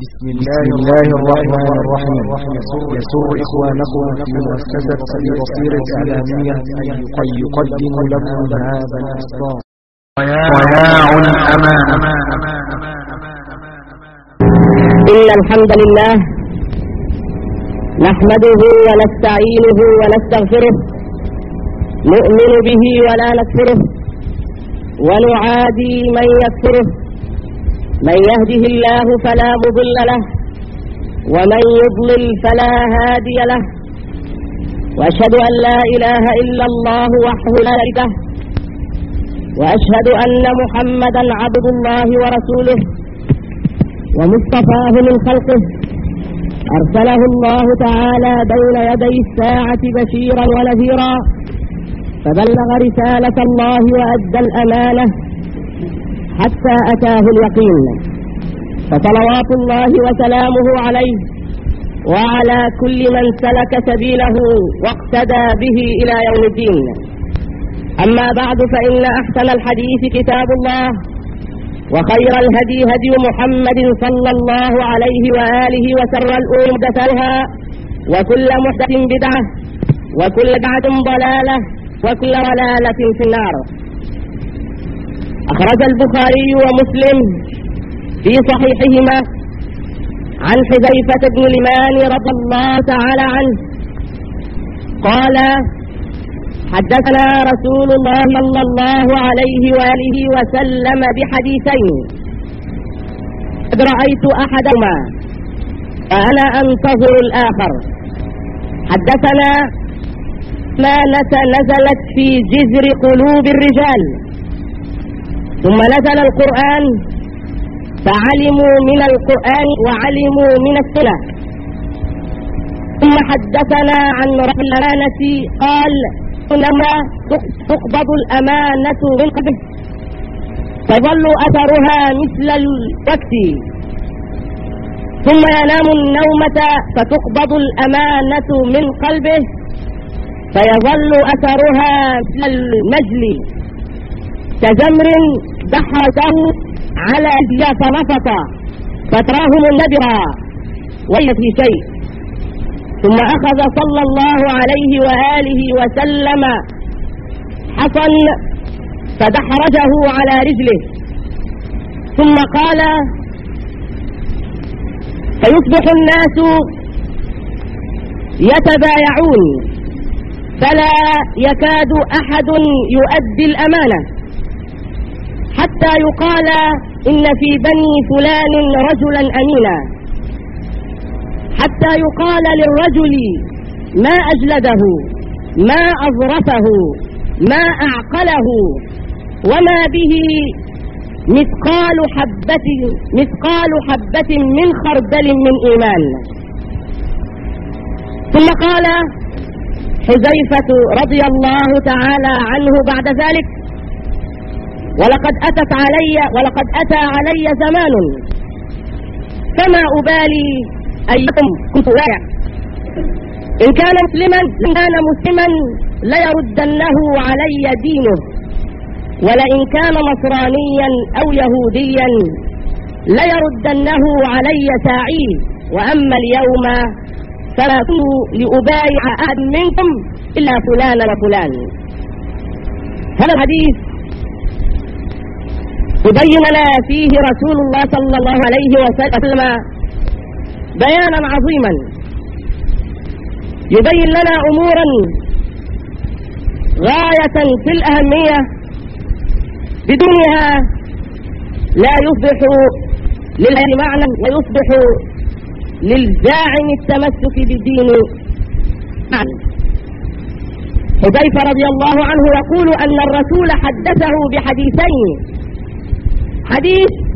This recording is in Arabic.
بسم الله, الله الرحمن الرحيم. يسر إخوانكم في مؤسسة بصيرة إعلامية أن يقدموا لكم هذا الإصدار. ضياع الأمانة إن الحمد لله نحمده ونستعينه ونستغفره نؤمن به ولا نكفره ونعادي من يكفره من يهده الله فلا مضل له ومن يضلل فلا هادي له. وأشهد أن لا إله إلا الله وحده لا شريك له وأشهد أن محمدا عبد الله ورسوله ومصطفاه من خلقه. أرسله الله تعالى بين يدي الساعة بشيرا ونذيرا فبلغ رسالة الله وأدى الأمانة. حتى أتاه اليقين. فصلوات الله وسلامه عليه وعلى كل من سلك سبيله واقتدى به إلى يوم الدين. أما بعد فإن أحسن الحديث كتاب الله وخير الهدي هدي محمد صلى الله عليه وآله وسر الأمور محدثاتها وكل محدث بدعة وكل بدعة ضلالة وكل ضلالة في النار. أخرج البخاري ومسلم في صحيحهما عن حذيفة بن اليمان رضي الله تعالى عنه. قال حدثنا رسول الله صلى الله عليه وآله وسلم بحديثين. قد رأيت أحدهما فأنا أنتظر الآخر. حدثنا ما نزلت في جذر قلوب الرجال. ثم نزل القرآن فعلموا من القرآن وعلموا من السنة. ثم حدثنا عن رفع الأمانة قال إنما تقبض الأمانة من قبل فيظل أثرها مثل الوقت. ثم ينام النومة فتقبض الأمانة من قلبه فيظل أثرها مثل كجمر دحرته على أجيا فنفط فتراه منذرا وليس في شيء. ثم أخذ صلى الله عليه وآله وسلم حصن فدحرجه على رجله. ثم قال فيصبح الناس يتبايعون فلا يكاد أحد يؤدي الأمانة. حتى يقال إن في بني فلان رجلا أمينا. حتى يقال للرجل ما أجلده ما أظرفه ما أعقله وما به مثقال حبة مثقال حبة من خردل من إيمان. ثم قال حذيفة رضي الله تعالى عنه بعد ذلك ولقد أتت علي ولقد أتى علي زمان. فما أبالي أيكم؟ كنت واقع. إن كان مسلما إن كان مسلما ليردنه علي دينه. ولئن كان نصرانيا أو يهوديا ليردنه علي ساعيه. وأما اليوم فلا كنت لأبايع أحد منكم إلا فلان وفلان. هذا الحديث يبين لنا فيه رسول الله صلى الله عليه وسلم بيانا عظيما. يبين لنا أمورا غاية في الأهمية بدونها لا يصبح لله معنى ويصبح للزاعم التمسك بالدين معنى حذيفة رضي الله عنه يقول أن الرسول حدثه بحديثين. Hadis